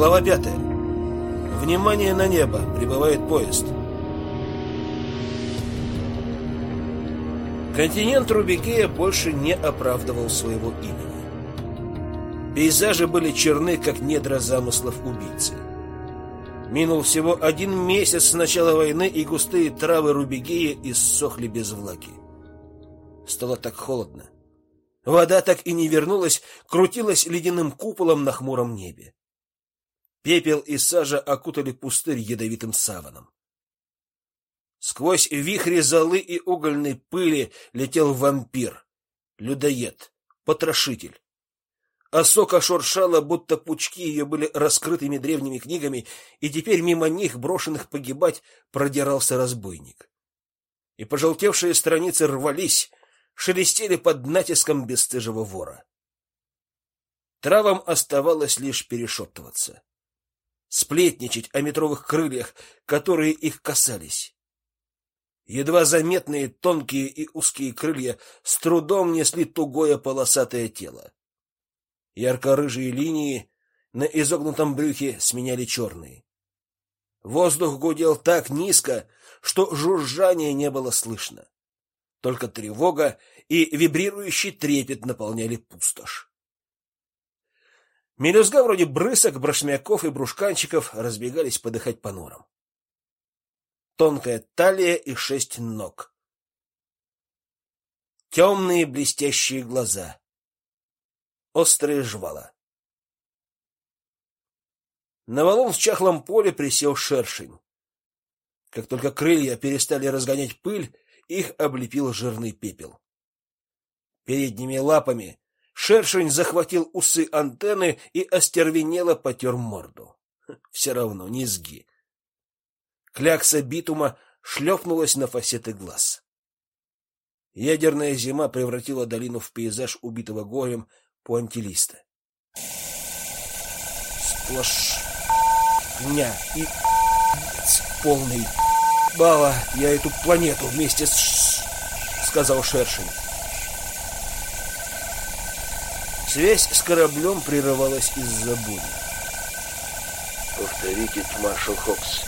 Глава пятая. Внимание на небо! Прибывает поезд. Континент Рубикея больше не оправдывал своего имени. Пейзажи были черны, как недра замыслов убийцы. Минул всего один месяц с начала войны, и густые травы Рубигея иссохли без влаги. Стало так холодно. Вода так и не вернулась, крутилась ледяным куполом на хмуром небе. Пепел и сажа окутали пустырь ядовитым саваном. Сквозь вихри золы и угольной пыли летел вампир, людоед, потрошитель. Осока шуршала, будто пучки ее были раскрытыми древними книгами, и теперь мимо них, брошенных погибать, продирался разбойник. И пожелтевшие страницы рвались, шелестели под натиском бесстыжего вора. Травам оставалось лишь перешептываться сплетничать о метровых крыльях, которые их касались. Едва заметные тонкие и узкие крылья с трудом несли тугое полосатое тело. Ярко-рыжие линии на изогнутом брюхе сменяли черные. Воздух гудел так низко, что жужжания не было слышно. Только тревога и вибрирующий трепет наполняли пустошь. Мелюзга вроде брысок, брошмяков и брушканчиков разбегались подыхать по норам. Тонкая талия и шесть ног. Темные блестящие глаза. Острые жвала. На валун в чахлом поле присел шершень. Как только крылья перестали разгонять пыль, их облепил жирный пепел. Передними лапами Шершень захватил усы антенны и остервенело потер морду. Все равно низги. Клякса битума шлепнулась на фасеты глаз. Ядерная зима превратила долину в пейзаж убитого горем пуантилиста. Сплошь дня и полный. Бала, я эту планету вместе с... сказал Шершень. Связь с кораблем прерывалась из-за бури. Повторите, маршал Хокс.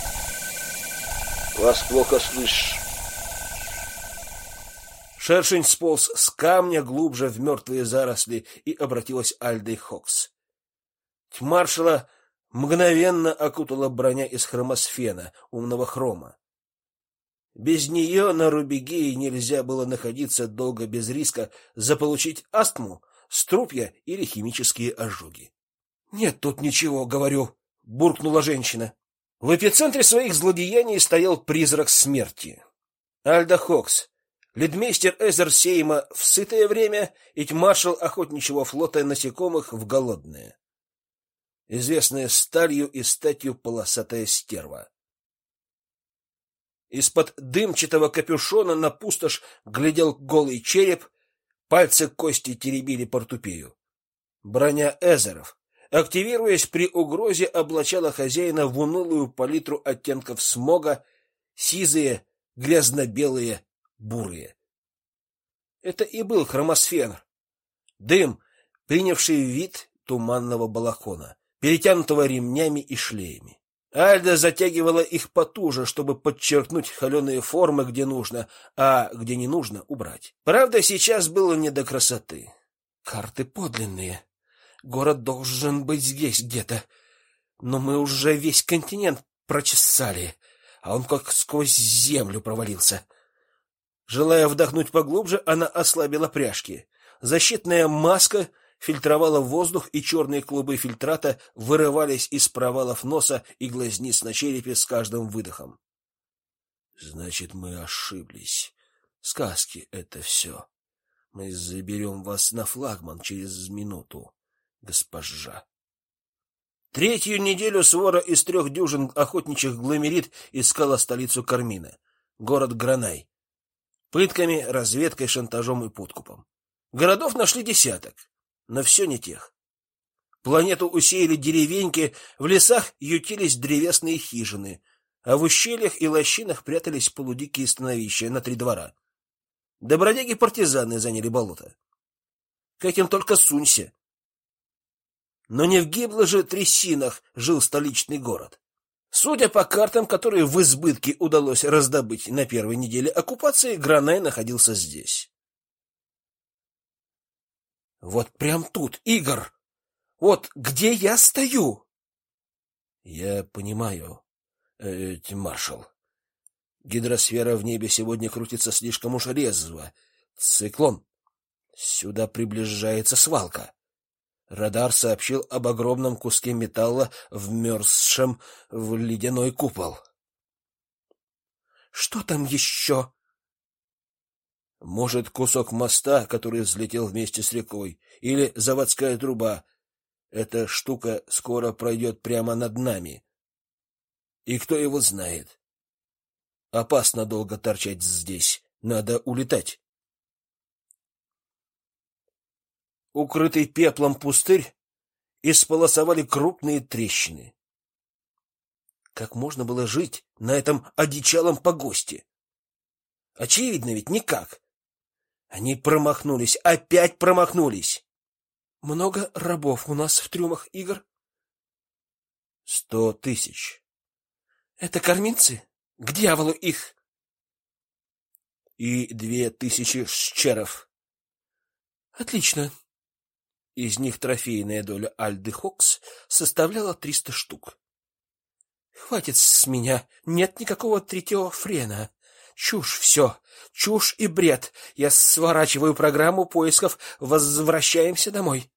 Вас плохо слышь. Шершень сполз с камня глубже в мертвые заросли и обратилась Альдой Хокс. Маршала мгновенно окутала броня из хромосфена, умного хрома. Без нее на Рубегее нельзя было находиться долго без риска заполучить астму, струпья или химические ожоги. Нет тут ничего, говорю, буркнула женщина. В эпицентре своих злодеяний стоял призрак смерти. Альда Хокс, лидмейстер Эзер Сейма в сытое время и маршал охотничьего флота насекомых в голодное. Известная сталью и статью полосатая стерва. Из-под дымчатого капюшона на пустошь глядел голый череп Пальцы кости теребили портупею. Броня эзеров, активируясь при угрозе, облачала хозяина в унылую палитру оттенков смога, сизые, грязно-белые, бурые. Это и был хромосфер. Дым, принявший вид туманного балахона, перетянутого ремнями и шлеями. Альда затягивала их потуже, чтобы подчеркнуть холеные формы, где нужно, а где не нужно убрать. Правда, сейчас было не до красоты. Карты подлинные. Город должен быть здесь где-то. Но мы уже весь континент прочесали, а он как сквозь землю провалился. Желая вдохнуть поглубже, она ослабила пряжки. Защитная маска фильтровала воздух, и черные клубы фильтрата вырывались из провалов носа и глазниц на черепе с каждым выдохом. Значит, мы ошиблись. Сказки это все. Мы заберем вас на флагман через минуту, госпожа. Третью неделю свора из трех дюжин охотничьих гломерит искала столицу Кармина, город Гранай. Пытками, разведкой, шантажом и подкупом. Городов нашли десяток но все не тех. Планету усеяли деревеньки, в лесах ютились древесные хижины, а в ущельях и лощинах прятались полудикие становища на три двора. Добродяги-партизаны заняли болото. К этим только сунься. Но не в гибло же трясинах жил столичный город. Судя по картам, которые в избытке удалось раздобыть на первой неделе оккупации, Гранай находился здесь. Вот прям тут, Игорь. Вот где я стою. Я понимаю, э, маршал. Гидросфера в небе сегодня крутится слишком уж резво. Циклон. Сюда приближается свалка. Радар сообщил об огромном куске металла, вмерзшем в ледяной купол. Что там еще? Может, кусок моста, который взлетел вместе с рекой, или заводская труба. Эта штука скоро пройдет прямо над нами. И кто его знает? Опасно долго торчать здесь. Надо улетать. Укрытый пеплом пустырь исполосовали крупные трещины. Как можно было жить на этом одичалом погосте? Очевидно ведь никак. Они промахнулись, опять промахнулись. Много рабов у нас в трюмах, Игорь? Сто тысяч. Это корминцы? К дьяволу их! И две тысячи щеров. Отлично. Из них трофейная доля Альды Хокс составляла триста штук. Хватит с меня, нет никакого третьего френа. Чушь все, чушь и бред. Я сворачиваю программу поисков, возвращаемся домой.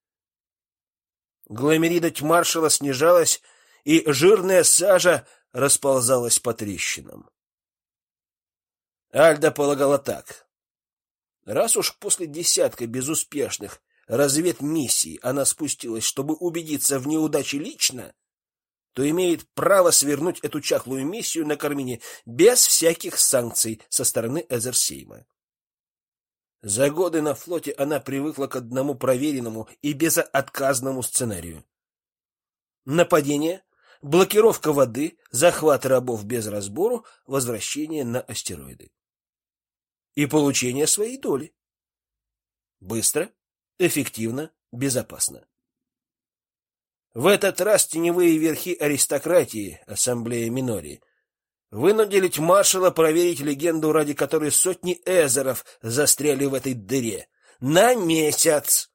Гломерида маршала снижалась, и жирная сажа расползалась по трещинам. Альда полагала так: раз уж после десятка безуспешных разведмиссий она спустилась, чтобы убедиться в неудаче лично, то имеет право свернуть эту чахлую миссию на Кармине без всяких санкций со стороны Эзерсейма. За годы на флоте она привыкла к одному проверенному и безотказному сценарию: нападение, блокировка воды, захват рабов без разбору, возвращение на астероиды. И получение своей доли. Быстро, эффективно, безопасно. В этот раз теневые верхи аристократии, ассамблея Минори, вынудили маршала проверить легенду, ради которой сотни эзеров застряли в этой дыре. На месяц!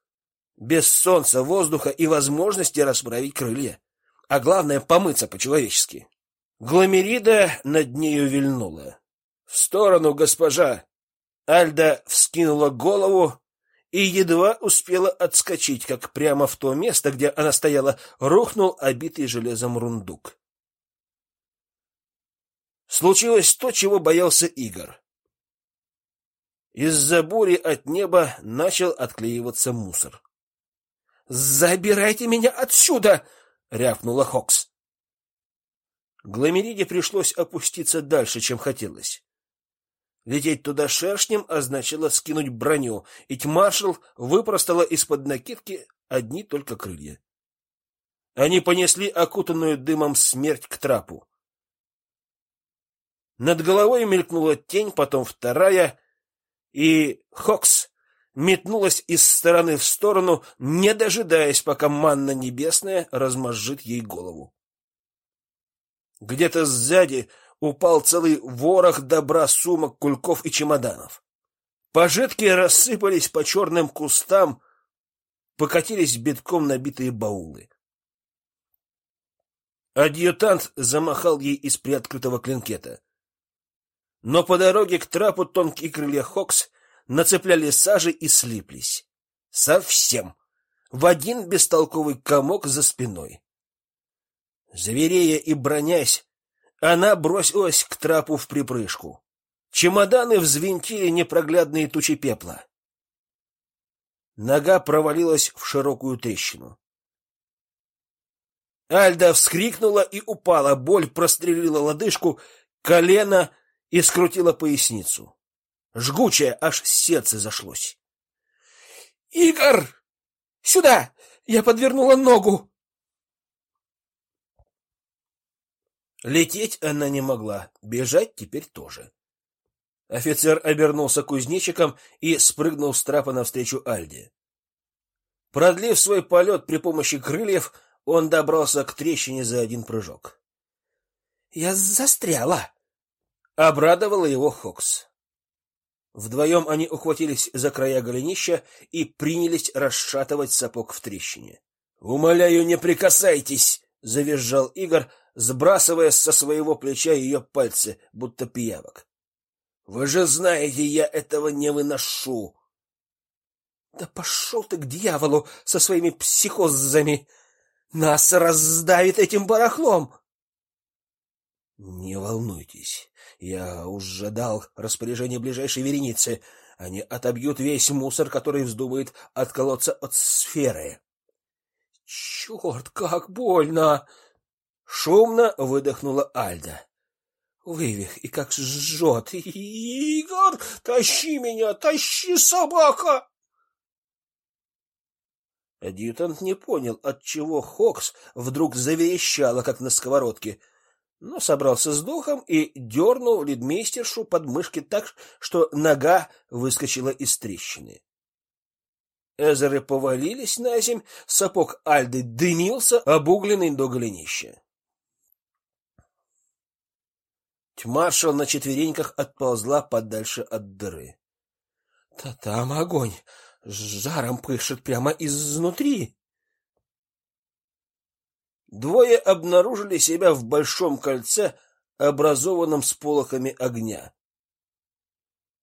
Без солнца, воздуха и возможности расправить крылья а главное помыться по-человечески. Гломерида над нею вильнула. В сторону, госпожа. Альда вскинула голову и едва успела отскочить, как прямо в то место, где она стояла, рухнул обитый железом рундук. Случилось то, чего боялся Игорь. Из-за бури от неба начал отклеиваться мусор. Забирайте меня отсюда, рявкнула Хокс. Гламериде пришлось опуститься дальше, чем хотелось. Лететь туда шершнем означало скинуть броню, и маршал выпростала из-под накидки одни только крылья. Они понесли окутанную дымом смерть к трапу. Над головой мелькнула тень, потом вторая, и Хокс метнулась из стороны в сторону, не дожидаясь, пока манна небесная размозжит ей голову. Где-то сзади упал целый ворох добра сумок, кульков и чемоданов. Пожитки рассыпались по черным кустам, покатились битком набитые баулы. Адъютант замахал ей из приоткрытого клинкета. Но по дороге к трапу тонкие крылья Хокс нацепляли сажи и слиплись. Совсем. В один бестолковый комок за спиной. Зверея и бронясь, она бросилась к трапу в припрыжку. Чемоданы взвинтили непроглядные тучи пепла. Нога провалилась в широкую трещину. Альда вскрикнула и упала, боль прострелила лодыжку, колено и скрутила поясницу. Жгучее, аж сердце зашлось. Игорь! Сюда! Я подвернула ногу. Лететь она не могла, бежать теперь тоже. Офицер обернулся кузнечиком и спрыгнул с трапа навстречу Альде. Продлив свой полет при помощи крыльев, он добрался к трещине за один прыжок. Я застряла. Обрадовала его Хокс. Вдвоем они ухватились за края голенища и принялись расшатывать сапог в трещине. "Умоляю, не прикасайтесь", завизжал Игорь, сбрасывая со своего плеча ее пальцы, будто пиявок. "Вы же знаете, я этого не выношу". Да пошел ты к дьяволу со своими психозами. Нас раздавит этим барахлом. Не волнуйтесь. Я уже дал распоряжение ближайшей веренице. Они отобьют весь мусор, который вздумает отколоться от сферы. Черт, как больно! Шумно выдохнула Альда. Вывих, и как жжет! Игорь, тащи меня, тащи, собака! Адъютант не понял, от чего Хокс вдруг заверещала, как на сковородке, но собрался с духом и дернул лидмейстершу под мышки так, что нога выскочила из трещины. Эзеры повалились на земь, сапог Альды дымился, обугленный до голенища. Тьмаршал на четвереньках отползла подальше от дыры. — Да там огонь! жаром пышет прямо изнутри. Двое обнаружили себя в большом кольце, образованном сполохами огня.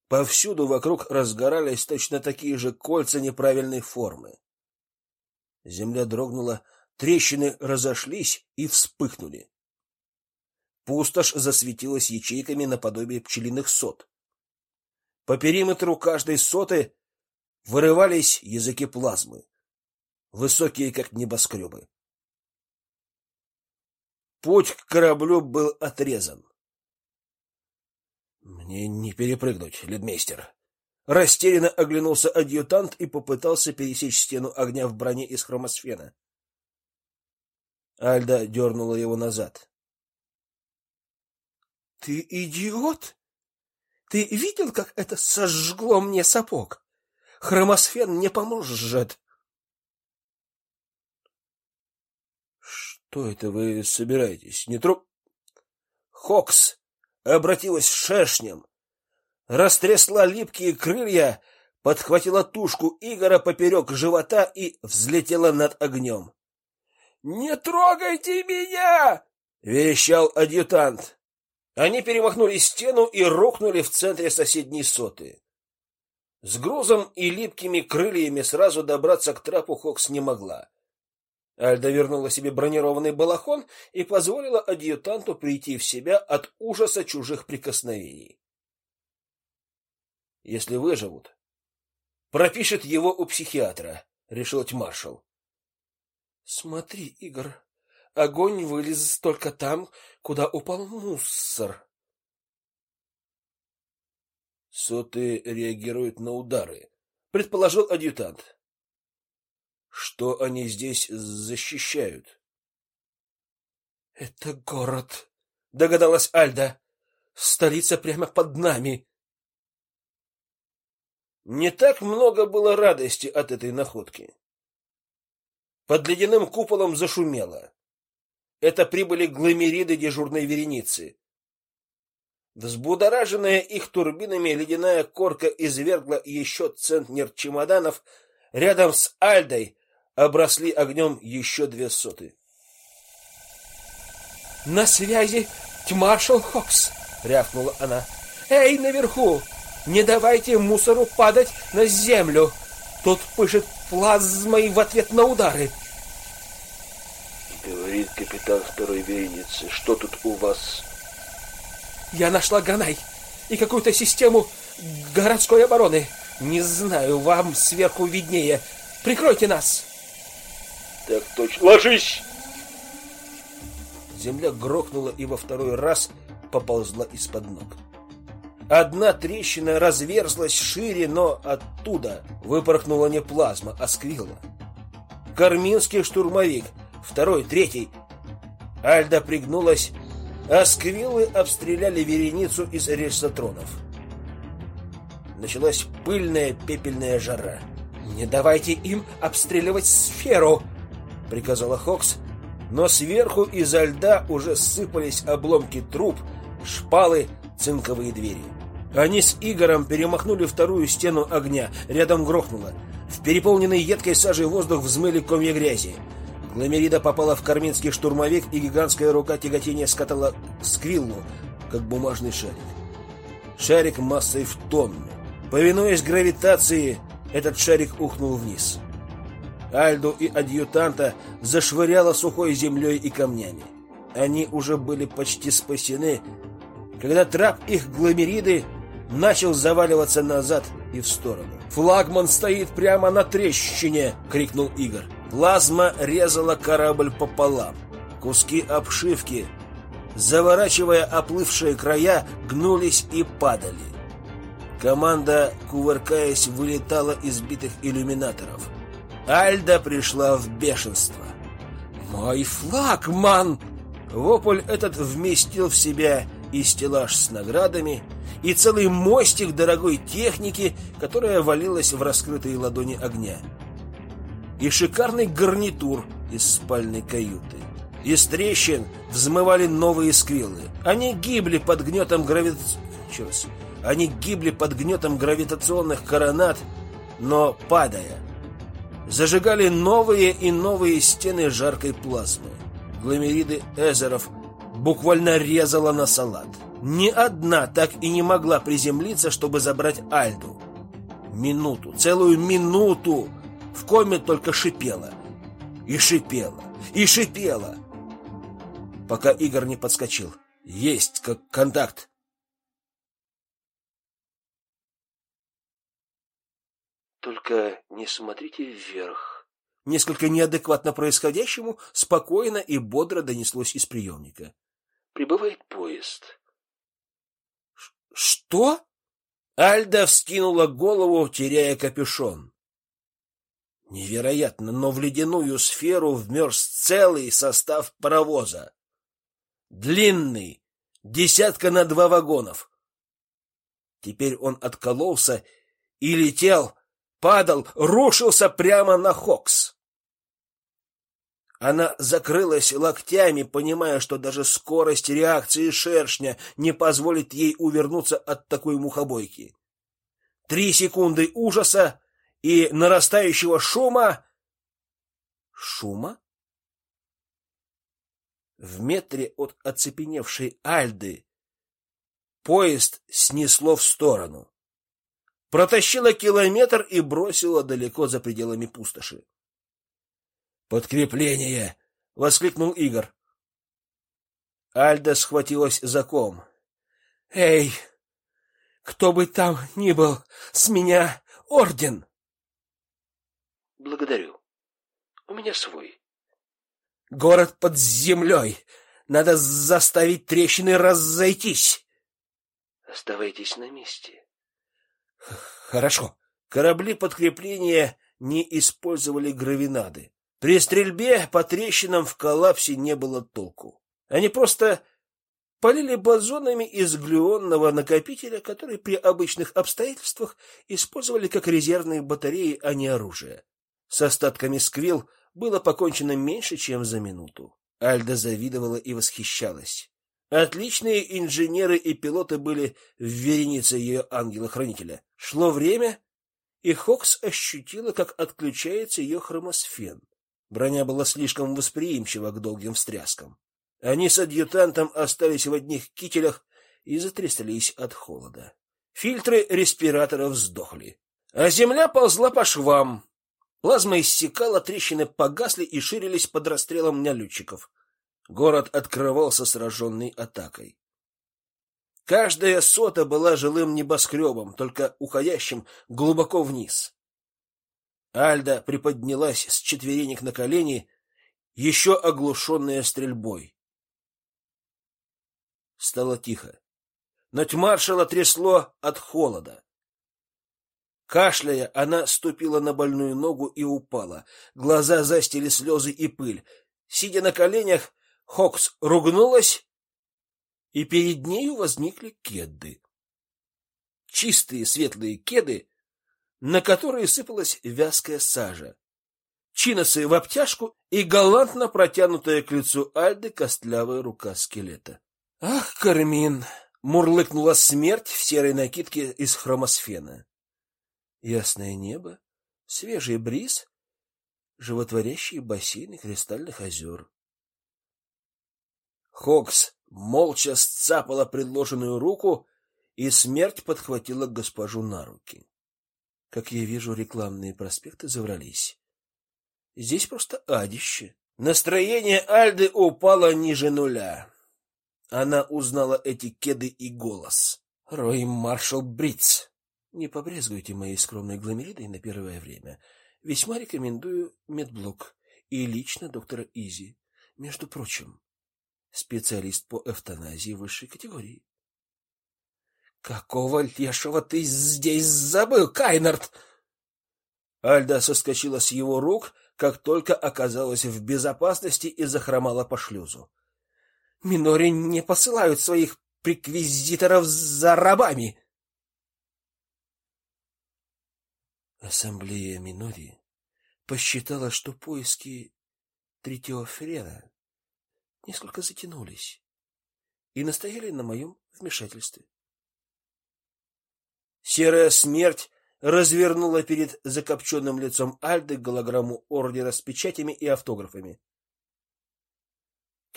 Повсюду вокруг разгорались точно такие же кольца неправильной формы. Земля дрогнула, трещины разошлись и вспыхнули. Пустошь засветилась ячейками наподобие пчелиных сот. По периметру каждой соты вырывались языки плазмы, высокие как небоскребы. Путь к кораблю был отрезан. Мне не перепрыгнуть, лидмейстер. Растерянно оглянулся адъютант и попытался пересечь стену огня в броне из хромосфена. Альда дернула его назад. Ты идиот? Ты видел, как это сожгло мне сапог? Хромосфен не поможет. Что это вы собираетесь? Не труп? Хокс обратилась шершнем, растрясла липкие крылья, подхватила тушку Игора поперек живота и взлетела над огнем. «Не трогайте меня!» — верещал адъютант. Они перемахнули стену и рухнули в центре соседней соты. С грузом и липкими крыльями сразу добраться к трапу Хокс не могла. Альда вернула себе бронированный балахон и позволила адъютанту прийти в себя от ужаса чужих прикосновений. Если выживут, пропишет его у психиатра, решил маршал. Смотри, Игорь, огонь вылез только там, куда упал мусор. Соты реагируют на удары, предположил адъютант. Что они здесь защищают? Это город, догадалась Альда. Столица прямо под нами. Не так много было радости от этой находки. Под ледяным куполом зашумело. Это прибыли гломериды дежурной вереницы. Взбудораженная их турбинами ледяная корка извергла еще центнер чемоданов. Рядом с Альдой обросли огнем еще две соты. На связи Тьмаршал Хокс, рявкнула она. Эй, наверху, не давайте мусору падать на землю. Тут пышет плазмой в ответ на удары. Говорит капитан второй вереницы, что тут у вас я нашла Ганай и какую-то систему городской обороны. Не знаю, вам сверху виднее. Прикройте нас. Так точно. Ложись. Земля грохнула и во второй раз поползла из-под ног. Одна трещина разверзлась шире, но оттуда выпорхнула не плазма, а сквилла. Карминский штурмовик, второй, третий. Альда пригнулась а сквиллы обстреляли вереницу из рельсотронов. Началась пыльная пепельная жара. Не давайте им обстреливать сферу, приказала Хокс, но сверху из-за льда уже сыпались обломки труб, шпалы, цинковые двери. Они с Игорем перемахнули вторую стену огня, рядом грохнуло. В переполненный едкой сажей воздух взмыли комья грязи. Гламерида попала в карминский штурмовик, и гигантская рука тяготения скатала сквиллу, как бумажный шарик. Шарик массой в тонну. Повинуясь гравитации, этот шарик ухнул вниз. Альду и адъютанта зашвыряло сухой землей и камнями. Они уже были почти спасены, когда трап их гламериды начал заваливаться назад и в сторону. «Флагман стоит прямо на трещине!» — крикнул Игорь. Плазма резала корабль пополам. Куски обшивки, заворачивая оплывшие края, гнулись и падали. Команда, кувыркаясь, вылетала из битых иллюминаторов. Альда пришла в бешенство. «Мой флагман!» Вопль этот вместил в себя и стеллаж с наградами, и целый мостик дорогой техники, которая валилась в раскрытые ладони огня, и шикарный гарнитур из спальной каюты. Из трещин взмывали новые сквиллы. Они гибли под гнетом гравит... Черт. Они гибли под гнетом гравитационных коронат, но падая, зажигали новые и новые стены жаркой плазмы. Гламериды Эзеров буквально резала на салат. Ни одна так и не могла приземлиться, чтобы забрать Альду. Минуту, целую минуту в коме только шипела. И шипела, и шипела. Пока Игорь не подскочил. Есть как контакт. Только не смотрите вверх. Несколько неадекватно происходящему, спокойно и бодро донеслось из приемника. Прибывает поезд. Что? Альда вскинула голову, теряя капюшон. Невероятно, но в ледяную сферу вмерз целый состав паровоза. Длинный, десятка на два вагонов. Теперь он откололся и летел, падал, рушился прямо на Хокс. Она закрылась локтями, понимая, что даже скорость реакции шершня не позволит ей увернуться от такой мухобойки. Три секунды ужаса и нарастающего шума. Шума? В метре от оцепеневшей Альды поезд снесло в сторону. Протащило километр и бросило далеко за пределами пустоши. Подкрепление! воскликнул Игорь. Альда схватилась за ком. Эй, кто бы там ни был, с меня орден. Благодарю. У меня свой. Город под землей. Надо заставить трещины разойтись. Оставайтесь на месте. Хорошо. Корабли подкрепления не использовали гравинады. При стрельбе по трещинам в коллапсе не было толку. Они просто полили бозонами из глюонного накопителя, который при обычных обстоятельствах использовали как резервные батареи, а не оружие. С остатками сквил было покончено меньше, чем за минуту. Альда завидовала и восхищалась. Отличные инженеры и пилоты были в веренице ее ангела-хранителя. Шло время, и Хокс ощутила, как отключается ее хромосфен. Броня была слишком восприимчива к долгим встряскам. Они с адъютантом остались в одних кителях и затряслись от холода. Фильтры респираторов сдохли, а земля ползла по швам. Плазма иссякала, трещины погасли и ширились под расстрелом налетчиков. Город открывался сраженной атакой. Каждая сота была жилым небоскребом, только уходящим глубоко вниз. Альда приподнялась с четверенек на колени, еще оглушенная стрельбой. Стало тихо. Но маршала трясло от холода. Кашляя, она ступила на больную ногу и упала. Глаза застили слезы и пыль. Сидя на коленях, Хокс ругнулась, и перед нею возникли кеды. Чистые светлые кеды на которые сыпалась вязкая сажа. Чиносы в обтяжку и галантно протянутая к лицу Альды костлявая рука скелета. Ах, Кармин, мурлыкнула смерть в серой накидке из хромосфена. Ясное небо, свежий бриз, животворящие бассейны кристальных озер. Хокс молча сцапала предложенную руку, и смерть подхватила госпожу на руки. Как я вижу, рекламные проспекты заврались. Здесь просто адище. Настроение Альды упало ниже нуля. Она узнала эти кеды и голос. Рой Маршал Бриц. Не побрезгуйте моей скромной гламеридой на первое время. Весьма рекомендую медблок и лично доктора Изи. Между прочим, специалист по эвтаназии высшей категории. Какого лешего ты здесь забыл, Кайнард? Альда соскочила с его рук, как только оказалась в безопасности и захромала по шлюзу. Минори не посылают своих приквизиторов за рабами. Ассамблея Минори посчитала, что поиски третьего Френа несколько затянулись и настояли на моем вмешательстве. Серая смерть развернула перед закопченным лицом Альды голограмму ордера с печатями и автографами.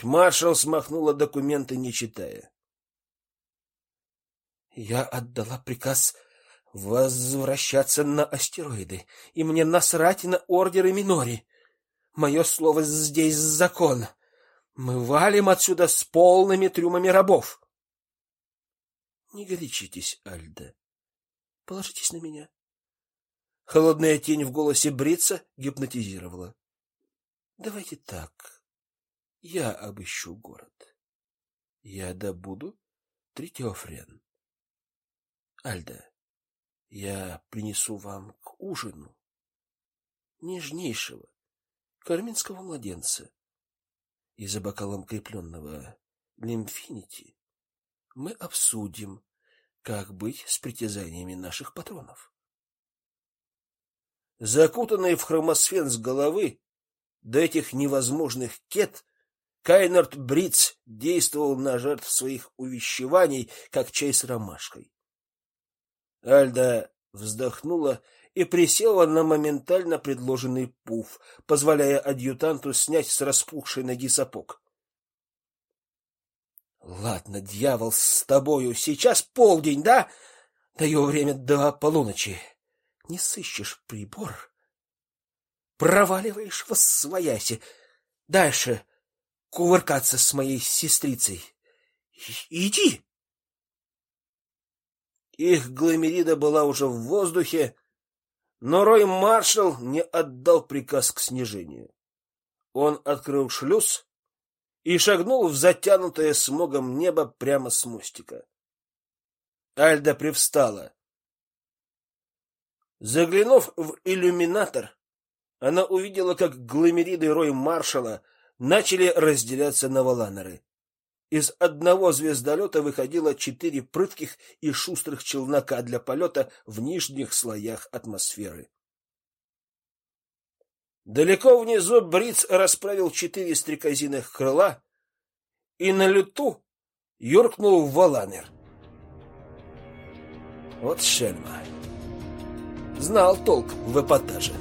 Маршал смахнула документы, не читая. Я отдала приказ возвращаться на астероиды, и мне насрать на ордеры Минори. Мое слово здесь закон. Мы валим отсюда с полными трюмами рабов. Не горячитесь, Альда. Положитесь на меня. Холодная тень в голосе Брица гипнотизировала. Давайте так. Я обыщу город. Я добуду третьофрен. Альда, я принесу вам к ужину нежнейшего карминского младенца и за бокалом крепленного лимфинити мы обсудим как быть с притязаниями наших патронов? Закутанный в хромосфен с головы до этих невозможных кет, Кайнард Бриц действовал на жертв своих увещеваний, как чай с ромашкой. Альда вздохнула и присела на моментально предложенный пуф, позволяя адъютанту снять с распухшей ноги сапог. Ладно, дьявол с тобою, сейчас полдень, да? Даю время до полуночи. Не сыщешь прибор, проваливаешь во свояси. Дальше кувыркаться с моей сестрицей. Иди. Их гломерида была уже в воздухе, но Рой Маршал не отдал приказ к снижению. Он открыл шлюз и шагнул в затянутое смогом небо прямо с мостика. Альда привстала. Заглянув в иллюминатор, она увидела, как гломериды Рой Маршала начали разделяться на валанеры. Из одного звездолета выходило четыре прытких и шустрых челнока для полета в нижних слоях атмосферы. Далеко внизу Бриц расправил четыре стрекозиных крыла и на лету юркнул в Валанер. Вот шельма. Знал толк в эпатаже.